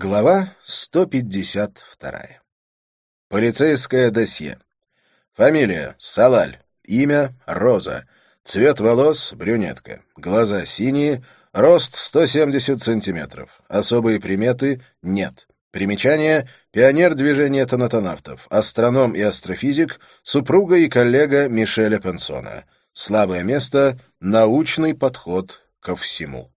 Глава 152. Полицейское досье. Фамилия — Салаль. Имя — Роза. Цвет волос — брюнетка. Глаза синие. Рост — 170 сантиметров. Особые приметы — нет. Примечание — пионер движения тонатонавтов, астроном и астрофизик, супруга и коллега Мишеля Пенсона. Слабое место — научный подход ко всему.